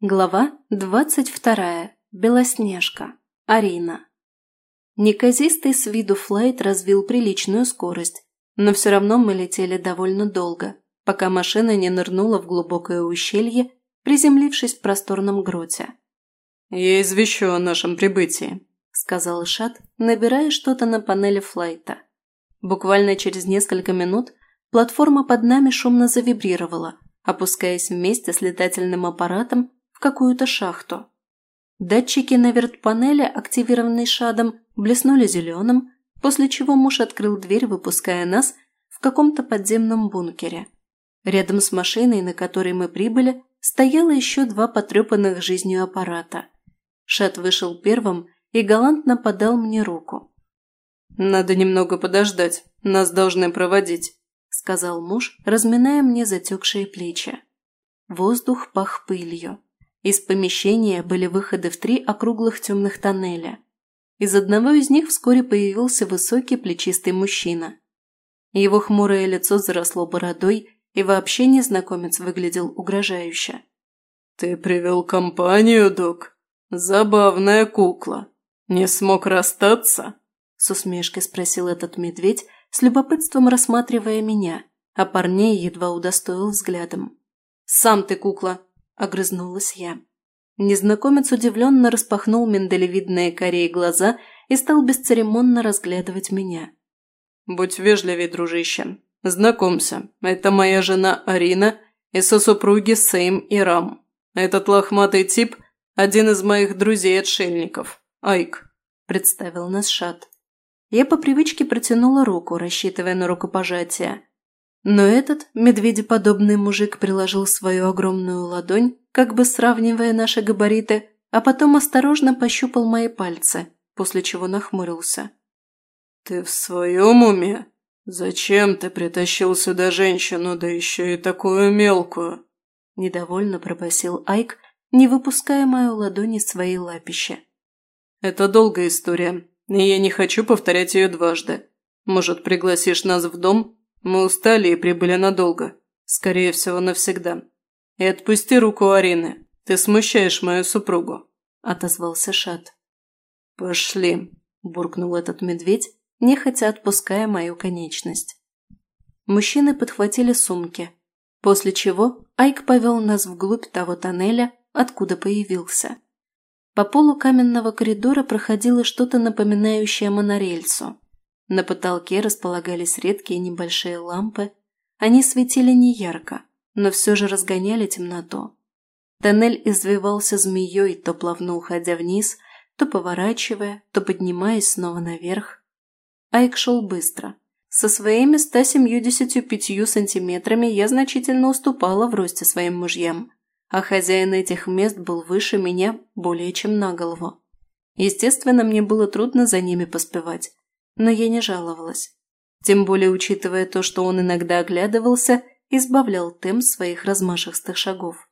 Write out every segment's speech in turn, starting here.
Глава двадцать вторая. Белоснежка. Арина. Неказистый с виду флайт развил приличную скорость, но все равно мы летели довольно долго, пока машина не нырнула в глубокое ущелье, приземлившись в просторном гроте. «Я извещу о нашем прибытии», – сказал Шат, набирая что-то на панели флайта. Буквально через несколько минут платформа под нами шумно завибрировала, опускаясь вместе с летательным аппаратом в какую-то шахту. Датчики на вертпанели, активированные шадом, блеснули зеленым, после чего муж открыл дверь, выпуская нас в каком-то подземном бункере. Рядом с машиной, на которой мы прибыли, стояло еще два потрепанных жизнью аппарата. Шат вышел первым и галантно подал мне руку. «Надо немного подождать, нас должны проводить», – сказал муж, разминая мне затекшие плечи. Воздух пах пылью. Из помещения были выходы в три округлых темных тоннеля. Из одного из них вскоре появился высокий плечистый мужчина. Его хмурое лицо заросло бородой, и вообще незнакомец выглядел угрожающе. «Ты привел компанию, док? Забавная кукла. Не смог расстаться?» С усмешкой спросил этот медведь, с любопытством рассматривая меня, а парней едва удостоил взглядом. «Сам ты кукла!» Огрызнулась я. Незнакомец удивленно распахнул миндалевидные кореи глаза и стал бесцеремонно разглядывать меня. «Будь вежливей, дружище. Знакомься, это моя жена Арина и сосупруги Сейм и Рам. Этот лохматый тип – один из моих друзей-отшельников, Айк», – представил нас Шат. Я по привычке протянула руку, рассчитывая на рукопожатие, но этот медведеподобный мужик приложил свою огромную ладонь, как бы сравнивая наши габариты, а потом осторожно пощупал мои пальцы, после чего нахмурился. «Ты в своем уме? Зачем ты притащил сюда женщину, да еще и такую мелкую?» Недовольно пробасил Айк, не выпуская мою ладонь из своей лапищи. «Это долгая история, и я не хочу повторять ее дважды. Может, пригласишь нас в дом, мы устали и прибыли надолго. Скорее всего, навсегда. И отпусти руку Арины. Ты смущаешь мою супругу», – отозвался Шат. «Пошли», – буркнул этот медведь, нехотя отпуская мою конечность. Мужчины подхватили сумки, после чего Айк повел нас вглубь того тоннеля, откуда появился. По полу каменного коридора проходило что-то напоминающее монорельсу. На потолке располагались редкие небольшие лампы. Они светили неярко, но все же разгоняли темноту. Тоннель извивался змеей, то плавно уходя вниз, то поворачивая, то поднимаясь снова наверх. Айк шел быстро. Со своими 175 сантиметрами я значительно уступала в росте своим мужьям, а хозяин этих мест был выше меня более чем на голову. Естественно, мне было трудно за ними поспевать, но я не жаловалась. Тем более, учитывая то, что он иногда оглядывался, избавлял темп своих размашистых шагов.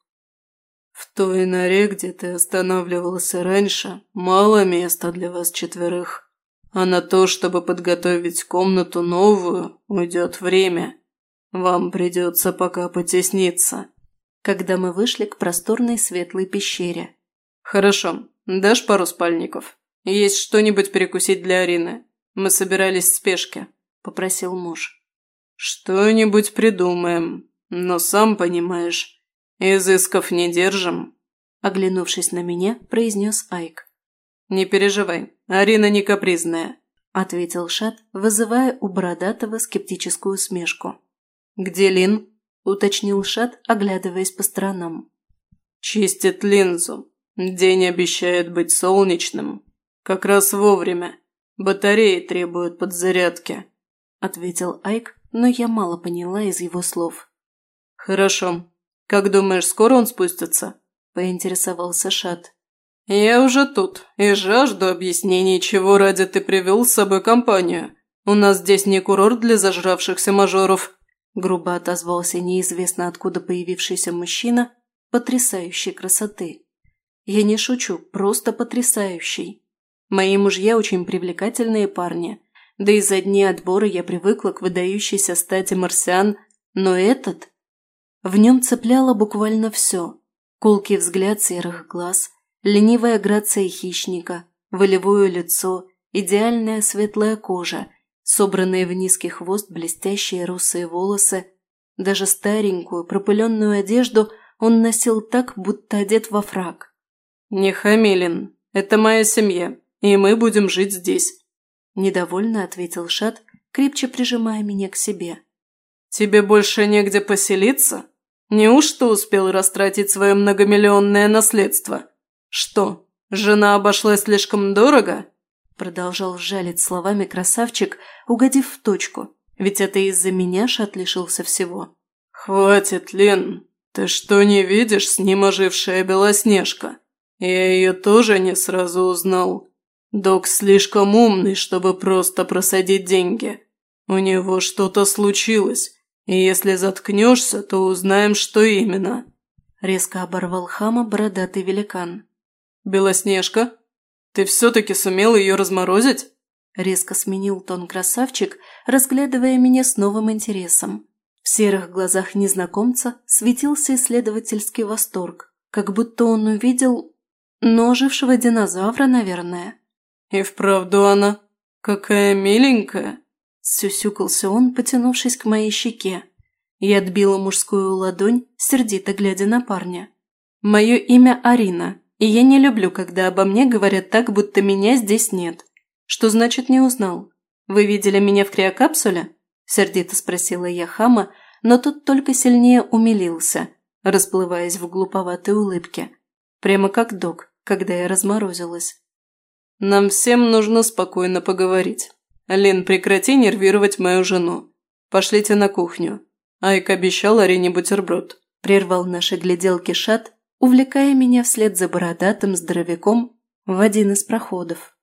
«В той норе, где ты останавливался раньше, мало места для вас четверых. А на то, чтобы подготовить комнату новую, уйдет время. Вам придется пока потесниться». Когда мы вышли к просторной светлой пещере. «Хорошо. Дашь пару спальников? Есть что-нибудь перекусить для Арины? Мы собирались в спешке», – попросил муж. «Что-нибудь придумаем, но сам понимаешь, изысков не держим», – оглянувшись на меня, произнес Айк. «Не переживай, Арина не капризная», – ответил Шат, вызывая у Бородатого скептическую усмешку. «Где Лин?» – уточнил Шат, оглядываясь по сторонам. «Чистит линзу. День обещает быть солнечным. Как раз вовремя. «Батареи требуют подзарядки», – ответил Айк, но я мало поняла из его слов. «Хорошо. Как думаешь, скоро он спустится?» – поинтересовался Шат. «Я уже тут и жажду объяснений, чего ради ты привел с собой компанию. У нас здесь не курорт для зажравшихся мажоров», – грубо отозвался неизвестно откуда появившийся мужчина потрясающей красоты. «Я не шучу, просто потрясающий». Мои мужья очень привлекательные парни, да и за дни отбора я привыкла к выдающейся стати марсиан, но этот... В нем цепляло буквально все. Колкий взгляд серых глаз, ленивая грация хищника, волевое лицо, идеальная светлая кожа, собранные в низкий хвост блестящие русые волосы, даже старенькую пропыленную одежду он носил так, будто одет во фраг. «Не Хамилин, это моя семья, и мы будем жить здесь», – недовольно ответил Шат, крепче прижимая меня к себе. «Тебе больше негде поселиться? Неужто успел растратить свое многомиллионное наследство? Что, жена обошлась слишком дорого?» Продолжал жалить словами красавчик, угодив в точку, ведь это из-за меня Шат лишился всего. «Хватит, Лен, ты что не видишь, с ним ожившая Белоснежка? Я ее тоже не сразу узнал. Док слишком умный, чтобы просто просадить деньги. У него что-то случилось, и если заткнешься, то узнаем, что именно». Резко оборвал хама бородатый великан. «Белоснежка, ты все-таки сумел ее разморозить?» Резко сменил тон красавчик, разглядывая меня с новым интересом. В серых глазах незнакомца светился исследовательский восторг, как будто он увидел... ножившего динозавра, наверное. «И вправду она? Какая миленькая!» Сюсюкался он, потянувшись к моей щеке. Я отбила мужскую ладонь, сердито глядя на парня. «Мое имя Арина, и я не люблю, когда обо мне говорят так, будто меня здесь нет. Что значит не узнал? Вы видели меня в криокапсуле?» Сердито спросила я хама, но тот только сильнее умилился, расплываясь в глуповатой улыбке. Прямо как док, когда я разморозилась. «Нам всем нужно спокойно поговорить. «Лин, прекрати нервировать мою жену. Пошлите на кухню». Айк обещал Арине бутерброд. Прервал наши гляделки шат, увлекая меня вслед за бородатым здоровяком в один из проходов.